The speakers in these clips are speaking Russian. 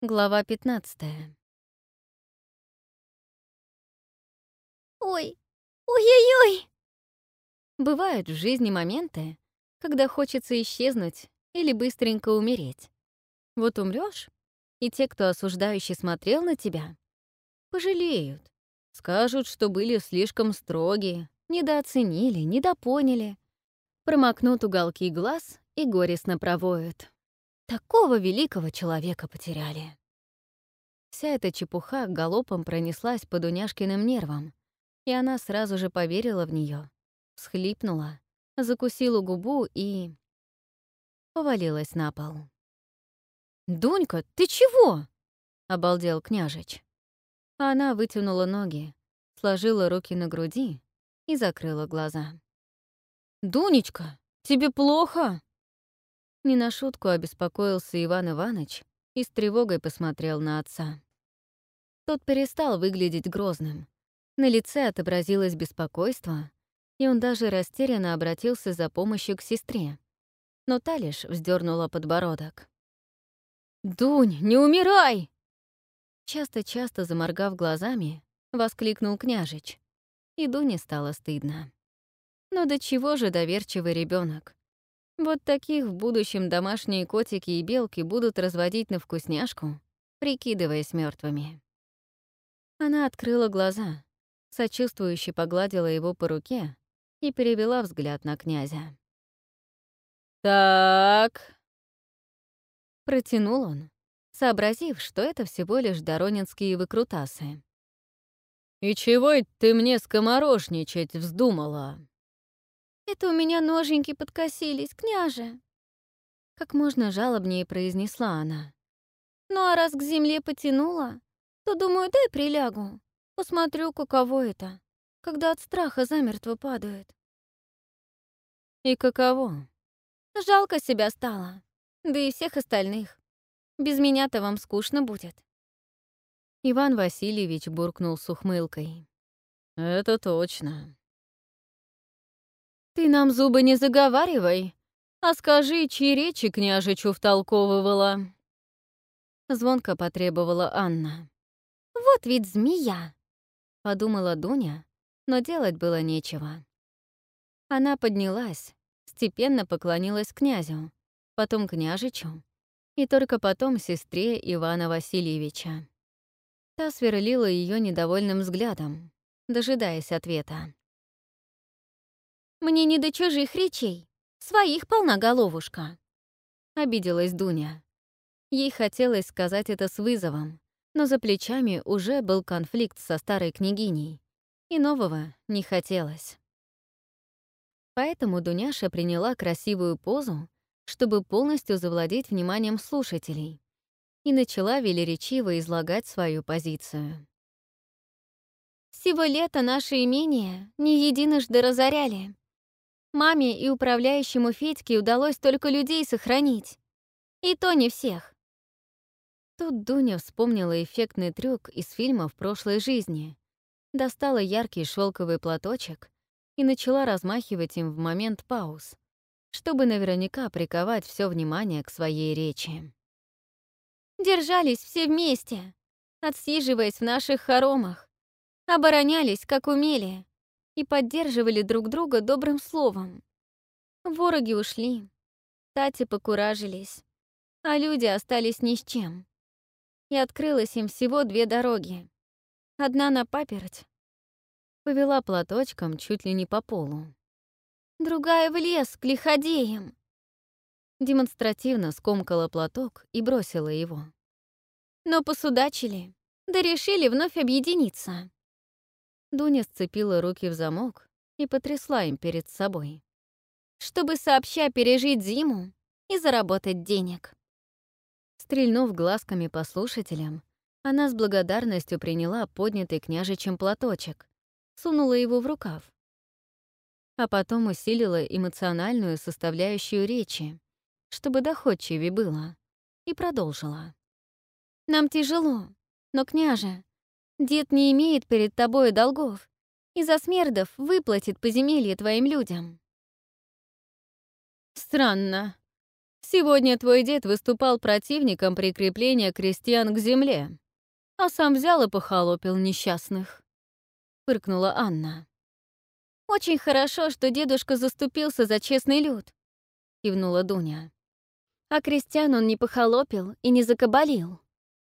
Глава 15. Ой, ой-ой-ой! Бывают в жизни моменты, когда хочется исчезнуть или быстренько умереть. Вот умрешь, и те, кто осуждающий смотрел на тебя, пожалеют, скажут, что были слишком строги, недооценили, недопоняли, промокнут уголки глаз и горестно провоют. Такого великого человека потеряли. Вся эта чепуха галопом пронеслась по Дуняшкиным нервам, и она сразу же поверила в нее, всхлипнула, закусила губу и... повалилась на пол. «Дунька, ты чего?» — обалдел княжич. Она вытянула ноги, сложила руки на груди и закрыла глаза. «Дунечка, тебе плохо?» Не на шутку обеспокоился Иван Иванович и с тревогой посмотрел на отца. Тот перестал выглядеть грозным. На лице отобразилось беспокойство, и он даже растерянно обратился за помощью к сестре. Но та лишь вздернула подбородок. «Дунь, не умирай!» Часто-часто заморгав глазами, воскликнул княжич, и Дуне стало стыдно. Но до чего же доверчивый ребенок? Вот таких в будущем домашние котики и белки будут разводить на вкусняшку, прикидываясь мертвыми. Она открыла глаза, сочувствующе погладила его по руке и перевела взгляд на князя. «Так...» Протянул он, сообразив, что это всего лишь доронинские выкрутасы. «И чего ты мне скоморошничать вздумала?» Это у меня ноженьки подкосились, княже. Как можно жалобнее произнесла она. Ну а раз к земле потянула, то думаю, дай прилягу. Посмотрю, каково это, когда от страха замертво падают. И каково? Жалко себя стало, да и всех остальных. Без меня-то вам скучно будет. Иван Васильевич буркнул с ухмылкой. «Это точно. «Ты нам зубы не заговаривай, а скажи, чьи речи княжичу втолковывала». Звонко потребовала Анна. «Вот ведь змея!» — подумала Дуня, но делать было нечего. Она поднялась, степенно поклонилась князю, потом княжичу и только потом сестре Ивана Васильевича. Та сверлила ее недовольным взглядом, дожидаясь ответа. Мне не до чужих речей. Своих полна головушка. Обиделась Дуня. Ей хотелось сказать это с вызовом, но за плечами уже был конфликт со старой княгиней, и нового не хотелось. Поэтому Дуняша приняла красивую позу, чтобы полностью завладеть вниманием слушателей, и начала велеречиво излагать свою позицию. «Всего лета наше имение не единожды разоряли. Маме и управляющему Федьке удалось только людей сохранить. И то не всех. Тут Дуня вспомнила эффектный трюк из фильма в прошлой жизни, достала яркий шелковый платочек и начала размахивать им в момент пауз, чтобы наверняка приковать все внимание к своей речи. Держались все вместе, отсиживаясь в наших хоромах, оборонялись, как умели, и поддерживали друг друга добрым словом. Вороги ушли, тати покуражились, а люди остались ни с чем. И открылось им всего две дороги. Одна на паперть. Повела платочком чуть ли не по полу. Другая в лес, к лиходеям. Демонстративно скомкала платок и бросила его. Но посудачили, да решили вновь объединиться. Дуня сцепила руки в замок и потрясла им перед собой. «Чтобы сообща пережить зиму и заработать денег». Стрельнув глазками по слушателям, она с благодарностью приняла поднятый княжичем платочек, сунула его в рукав. А потом усилила эмоциональную составляющую речи, чтобы доходчивее было, и продолжила. «Нам тяжело, но, княже, Дед не имеет перед тобой долгов, и за смердов выплатит поземелье твоим людям». «Странно. Сегодня твой дед выступал противником прикрепления крестьян к земле, а сам взял и похолопил несчастных», — фыркнула Анна. «Очень хорошо, что дедушка заступился за честный люд», — кивнула Дуня. «А крестьян он не похолопил и не закабалил.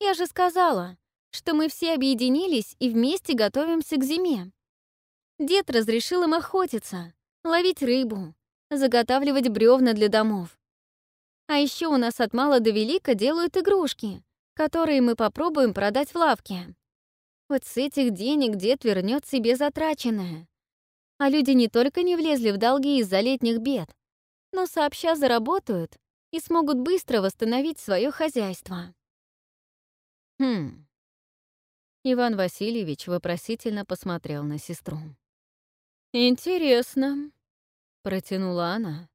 Я же сказала, что мы все объединились и вместе готовимся к зиме. Дед разрешил им охотиться, ловить рыбу, заготавливать бревна для домов. А еще у нас от мала до велика делают игрушки, которые мы попробуем продать в лавке. Вот с этих денег дед вернет себе затраченное. А люди не только не влезли в долги из-за летних бед, но сообща заработают и смогут быстро восстановить свое хозяйство. Хм. Иван Васильевич вопросительно посмотрел на сестру. «Интересно», — протянула она.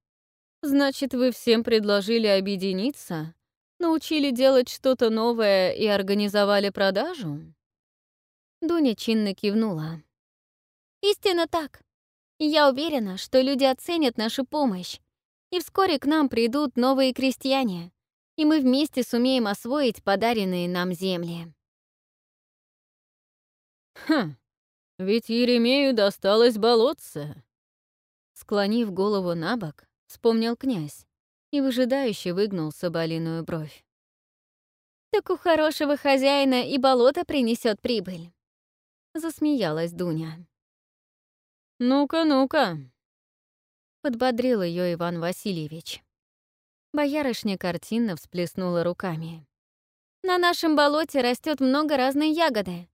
«Значит, вы всем предложили объединиться, научили делать что-то новое и организовали продажу?» Дуня чинно кивнула. «Истинно так. Я уверена, что люди оценят нашу помощь, и вскоре к нам придут новые крестьяне, и мы вместе сумеем освоить подаренные нам земли. «Хм, ведь Еремею досталось болотце!» Склонив голову на бок, вспомнил князь и выжидающе выгнул соболиную бровь. «Так у хорошего хозяина и болото принесет прибыль», — засмеялась Дуня. «Ну-ка, ну-ка!» — подбодрил ее Иван Васильевич. Боярышня картинно всплеснула руками. «На нашем болоте растет много разной ягоды.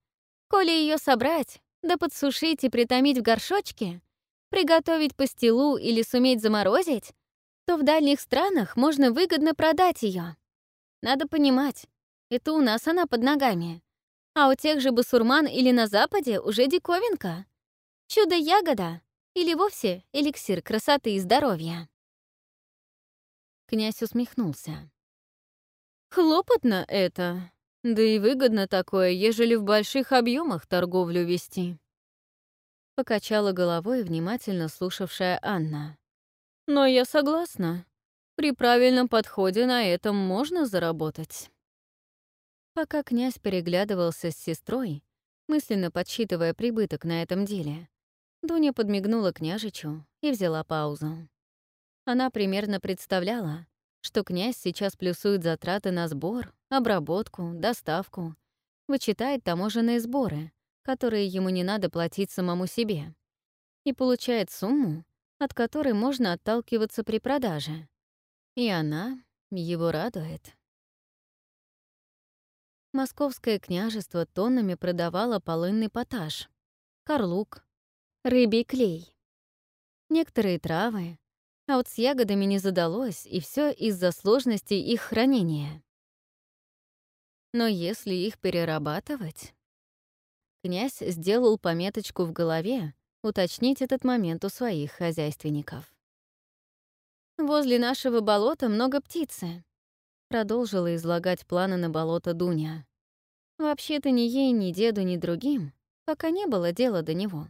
Коли ее собрать, да подсушить и притомить в горшочке, приготовить пастилу или суметь заморозить, то в дальних странах можно выгодно продать ее. Надо понимать, это у нас она под ногами. А у тех же басурман или на Западе уже диковинка. Чудо-ягода или вовсе эликсир красоты и здоровья. Князь усмехнулся. «Хлопотно это, да и выгодно такое, ежели в больших объемах торговлю вести». Покачала головой внимательно слушавшая Анна. «Но я согласна. При правильном подходе на этом можно заработать». Пока князь переглядывался с сестрой, мысленно подсчитывая прибыток на этом деле, Дуня подмигнула княжичу и взяла паузу. Она примерно представляла, что князь сейчас плюсует затраты на сбор, обработку, доставку, вычитает таможенные сборы, которые ему не надо платить самому себе, и получает сумму, от которой можно отталкиваться при продаже. И она его радует. Московское княжество тоннами продавало полынный поташ, карлук, рыбий клей. Некоторые травы, а вот с ягодами не задалось, и все из-за сложности их хранения. Но если их перерабатывать... Князь сделал пометочку в голове уточнить этот момент у своих хозяйственников. «Возле нашего болота много птицы», — продолжила излагать планы на болото Дуня. «Вообще-то ни ей, ни деду, ни другим пока не было дела до него.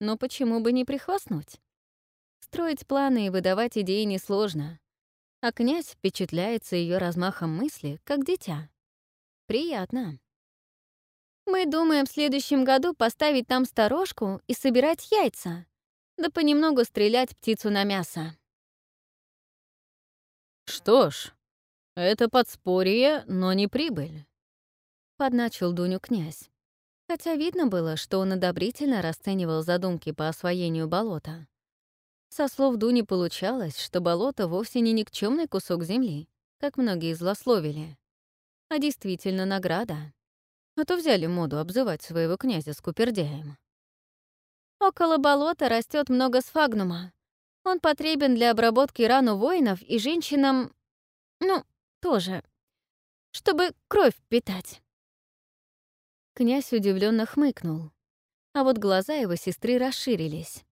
Но почему бы не прихвастнуть? Строить планы и выдавать идеи несложно. А князь впечатляется ее размахом мысли, как дитя. Приятно. Мы думаем в следующем году поставить там сторожку и собирать яйца, да понемногу стрелять птицу на мясо. Что ж, это подспорье, но не прибыль. Подначил Дуню князь хотя видно было, что он одобрительно расценивал задумки по освоению болота. Со слов Дуни получалось, что болото вовсе не никчемный кусок земли, как многие злословили, а действительно награда. А то взяли моду обзывать своего князя скупердяем. Около болота растет много сфагнума. Он потребен для обработки ран у воинов и женщинам... Ну, тоже. Чтобы кровь питать. Князь удивленно хмыкнул, а вот глаза его сестры расширились.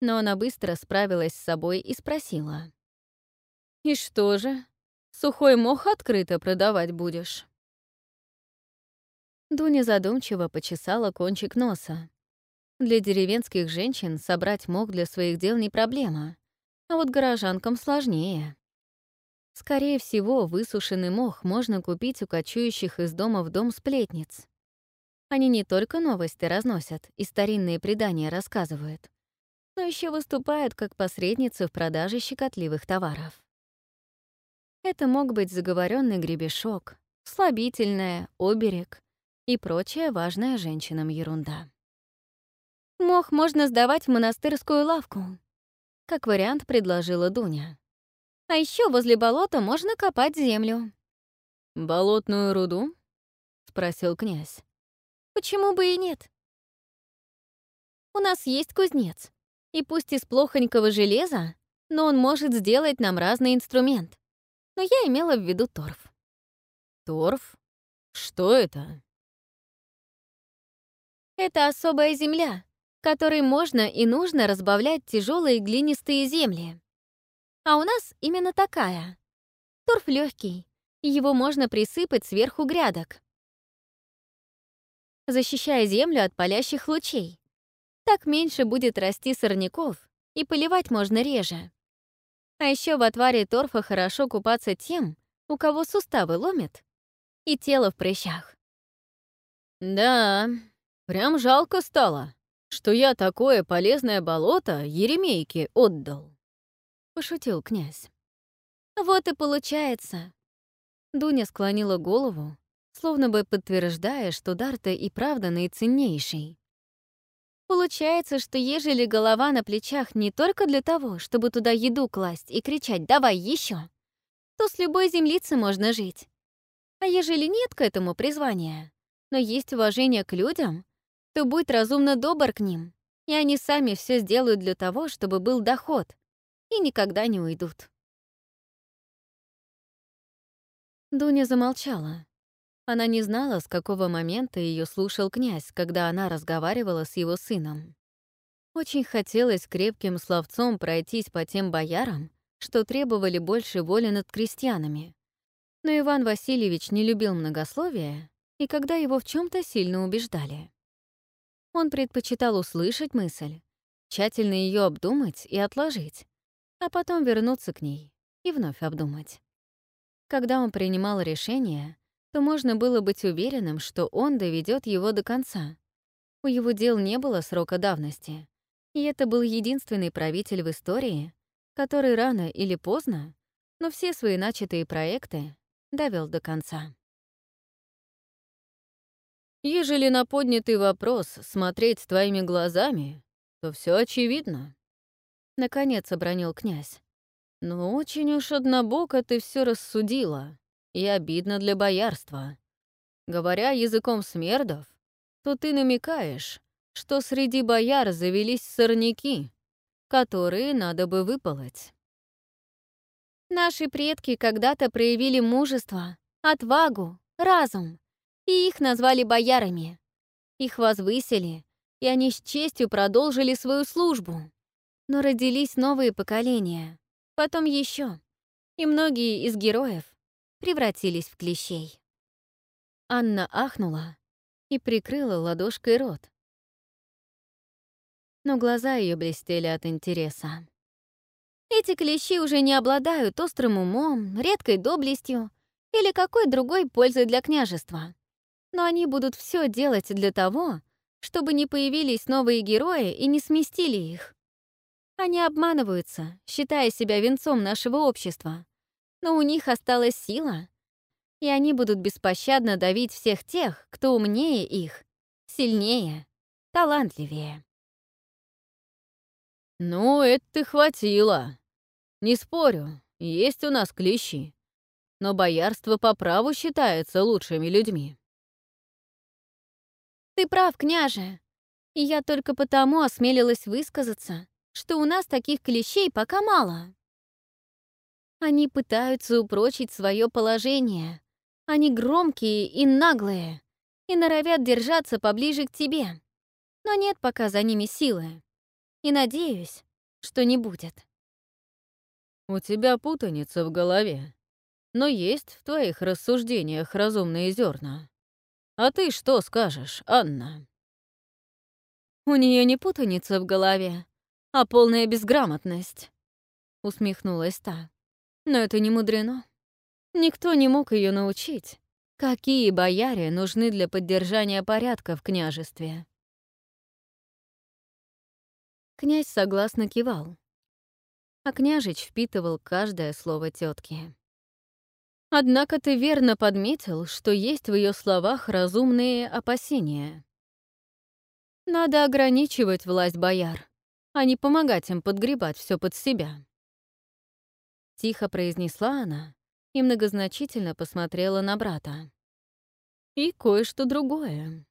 Но она быстро справилась с собой и спросила. «И что же, сухой мох открыто продавать будешь?» Дуня задумчиво почесала кончик носа. Для деревенских женщин собрать мох для своих дел не проблема, а вот горожанкам сложнее. Скорее всего, высушенный мох можно купить у кочующих из дома в дом сплетниц. Они не только новости разносят и старинные предания рассказывают, но еще выступают как посредницы в продаже щекотливых товаров. Это мог быть заговоренный гребешок, слабительное, оберег и прочая важная женщинам ерунда. Мох можно сдавать в монастырскую лавку, как вариант предложила Дуня. А еще возле болота можно копать землю. «Болотную руду?» — спросил князь. «Почему бы и нет? У нас есть кузнец, и пусть из плохонького железа, но он может сделать нам разный инструмент. Но я имела в виду торф». «Торф? Что это?» «Это особая земля, которой можно и нужно разбавлять тяжелые глинистые земли. А у нас именно такая. Торф легкий, его можно присыпать сверху грядок, защищая землю от палящих лучей. Так меньше будет расти сорняков, и поливать можно реже. А еще в отваре торфа хорошо купаться тем, у кого суставы ломят, и тело в прыщах. «Да, прям жалко стало», что я такое полезное болото Еремейке отдал», — пошутил князь. «Вот и получается». Дуня склонила голову, словно бы подтверждая, что дар-то и правда наиценнейший. Получается, что ежели голова на плечах не только для того, чтобы туда еду класть и кричать «давай еще», то с любой землицы можно жить. А ежели нет к этому призвания, но есть уважение к людям, то будь разумно добр к ним, и они сами все сделают для того, чтобы был доход, и никогда не уйдут. Дуня замолчала. Она не знала, с какого момента ее слушал князь, когда она разговаривала с его сыном. Очень хотелось крепким словцом пройтись по тем боярам, что требовали больше воли над крестьянами. Но Иван Васильевич не любил многословия, и когда его в чем то сильно убеждали. Он предпочитал услышать мысль, тщательно ее обдумать и отложить, а потом вернуться к ней и вновь обдумать. Когда он принимал решение, то можно было быть уверенным, что он доведет его до конца. У его дел не было срока давности, и это был единственный правитель в истории, который рано или поздно, но все свои начатые проекты довел до конца. Ежели на поднятый вопрос смотреть твоими глазами, то все очевидно. Наконец обронил князь. Но очень уж однобоко ты все рассудила, и обидно для боярства. Говоря языком смердов, то ты намекаешь, что среди бояр завелись сорняки, которые надо бы выполоть. Наши предки когда-то проявили мужество, отвагу, разум и их назвали боярами. Их возвысили, и они с честью продолжили свою службу. Но родились новые поколения, потом еще, и многие из героев превратились в клещей. Анна ахнула и прикрыла ладошкой рот. Но глаза ее блестели от интереса. Эти клещи уже не обладают острым умом, редкой доблестью или какой другой пользой для княжества но они будут все делать для того, чтобы не появились новые герои и не сместили их. Они обманываются, считая себя венцом нашего общества, но у них осталась сила, и они будут беспощадно давить всех тех, кто умнее их, сильнее, талантливее. «Ну, это ты хватило. Не спорю, есть у нас клещи. Но боярство по праву считается лучшими людьми. Ты прав, княже. И я только потому осмелилась высказаться, что у нас таких клещей пока мало. Они пытаются упрочить свое положение. Они громкие и наглые, и норовят держаться поближе к тебе. Но нет пока за ними силы. И надеюсь, что не будет. У тебя путаница в голове, но есть в твоих рассуждениях разумные зерна. А ты что скажешь, Анна?» «У нее не путаница в голове, а полная безграмотность», — усмехнулась та. «Но это не мудрено. Никто не мог ее научить, какие бояре нужны для поддержания порядка в княжестве. Князь согласно кивал, а княжич впитывал каждое слово тетки. Однако ты верно подметил, что есть в ее словах разумные опасения. Надо ограничивать власть бояр, а не помогать им подгребать все под себя. Тихо произнесла она и многозначительно посмотрела на брата. И кое-что другое.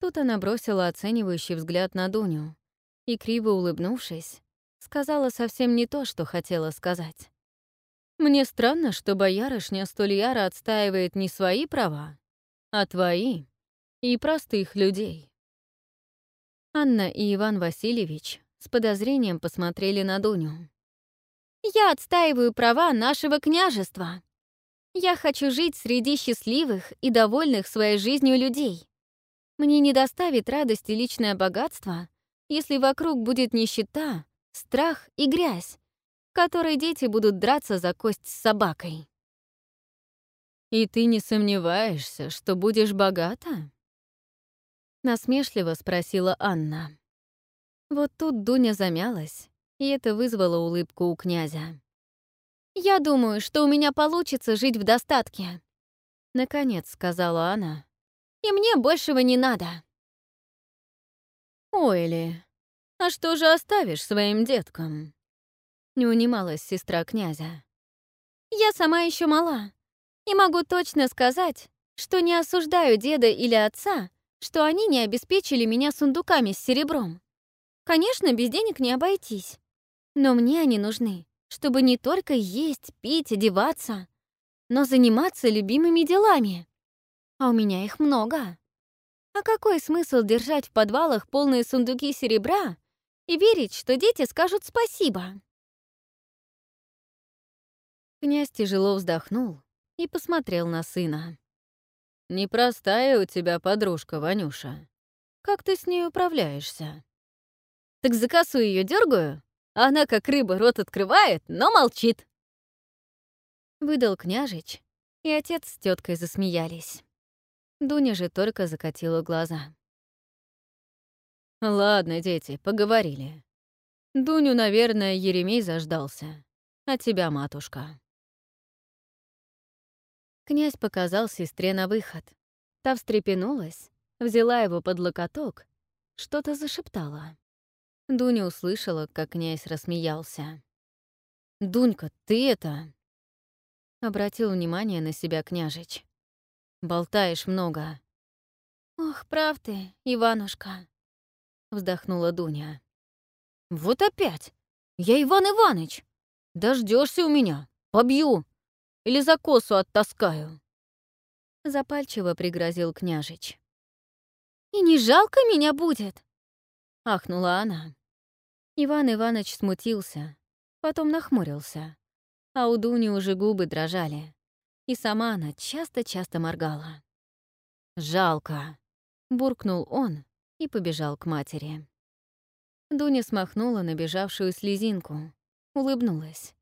Тут она бросила оценивающий взгляд на Дуню и, криво улыбнувшись, сказала совсем не то, что хотела сказать. «Мне странно, что боярышня столь яро отстаивает не свои права, а твои и простых людей». Анна и Иван Васильевич с подозрением посмотрели на Дуню. «Я отстаиваю права нашего княжества. Я хочу жить среди счастливых и довольных своей жизнью людей. Мне не доставит радости личное богатство, если вокруг будет нищета, страх и грязь, в которой дети будут драться за кость с собакой». «И ты не сомневаешься, что будешь богата?» Насмешливо спросила Анна. Вот тут Дуня замялась, и это вызвало улыбку у князя. «Я думаю, что у меня получится жить в достатке», — наконец сказала она. «И мне большего не надо». «Ойли, а что же оставишь своим деткам?» Не унималась сестра князя. «Я сама еще мала, и могу точно сказать, что не осуждаю деда или отца что они не обеспечили меня сундуками с серебром. Конечно, без денег не обойтись. Но мне они нужны, чтобы не только есть, пить, одеваться, но заниматься любимыми делами. А у меня их много. А какой смысл держать в подвалах полные сундуки серебра и верить, что дети скажут спасибо? Князь тяжело вздохнул и посмотрел на сына. Непростая у тебя подружка, Ванюша. Как ты с ней управляешься? Так за косу ее дергаю, она как рыба рот открывает, но молчит. Выдал княжич, и отец с теткой засмеялись. Дуня же только закатила глаза. «Ладно, дети, поговорили. Дуню, наверное, Еремей заждался. А тебя, матушка?» Князь показал сестре на выход. Та встрепенулась, взяла его под локоток, что-то зашептала. Дуня услышала, как князь рассмеялся. «Дунька, ты это...» Обратил внимание на себя княжич. «Болтаешь много». «Ох, прав ты, Иванушка», — вздохнула Дуня. «Вот опять! Я Иван Иваныч! Дождешься у меня, побью!» Или за косу оттаскаю?» Запальчиво пригрозил княжич. «И не жалко меня будет?» — ахнула она. Иван Иванович смутился, потом нахмурился, а у Дуни уже губы дрожали, и сама она часто-часто моргала. «Жалко», — буркнул он и побежал к матери. Дуня смахнула набежавшую слезинку, улыбнулась.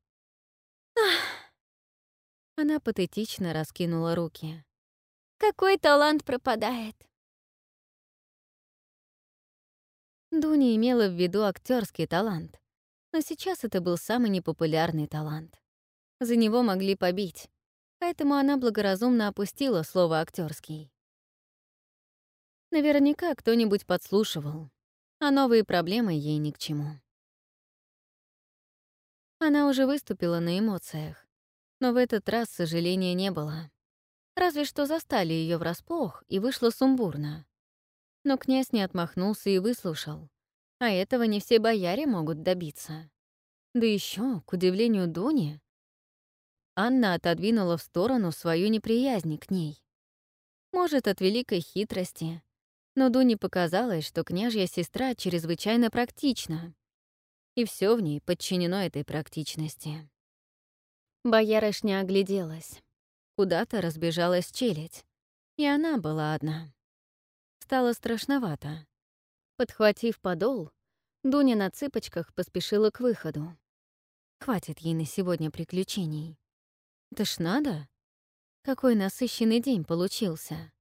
«Ах!» Она патетично раскинула руки. «Какой талант пропадает!» Дуня имела в виду актерский талант, но сейчас это был самый непопулярный талант. За него могли побить, поэтому она благоразумно опустила слово актерский. Наверняка кто-нибудь подслушивал, а новые проблемы ей ни к чему. Она уже выступила на эмоциях, но в этот раз сожаления не было. Разве что застали ее врасплох, и вышло сумбурно. Но князь не отмахнулся и выслушал. А этого не все бояре могут добиться. Да еще, к удивлению Дуни, Анна отодвинула в сторону свою неприязнь к ней. Может, от великой хитрости, но Дуне показалось, что княжья сестра чрезвычайно практична, и все в ней подчинено этой практичности. Боярышня огляделась. Куда-то разбежалась челядь, и она была одна. Стало страшновато. Подхватив подол, Дуня на цыпочках поспешила к выходу. Хватит ей на сегодня приключений. Это ж надо. Какой насыщенный день получился.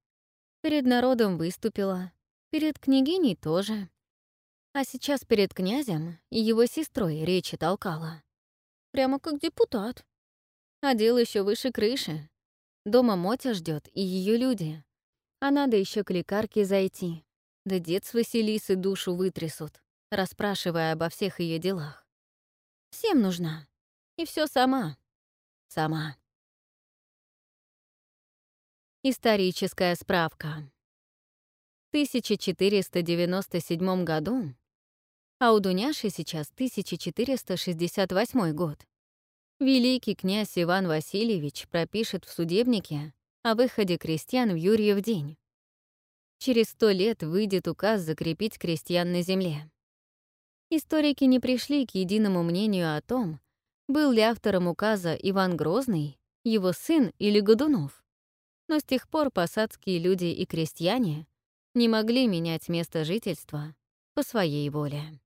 Перед народом выступила, перед княгиней тоже. А сейчас перед князем и его сестрой речи толкала. Прямо как депутат. А дело еще выше крыши. Дома Мотя ждет и ее люди. А надо еще к лекарке зайти. Да дед с Василисы душу вытрясут, расспрашивая обо всех ее делах. Всем нужна. И все сама. Сама. Историческая справка. В 1497 году, а у Дуняши сейчас 1468 год, великий князь Иван Васильевич пропишет в судебнике о выходе крестьян в Юрьев день. Через сто лет выйдет указ закрепить крестьян на земле. Историки не пришли к единому мнению о том, был ли автором указа Иван Грозный, его сын или Годунов. Но с тех пор посадские люди и крестьяне не могли менять место жительства по своей воле.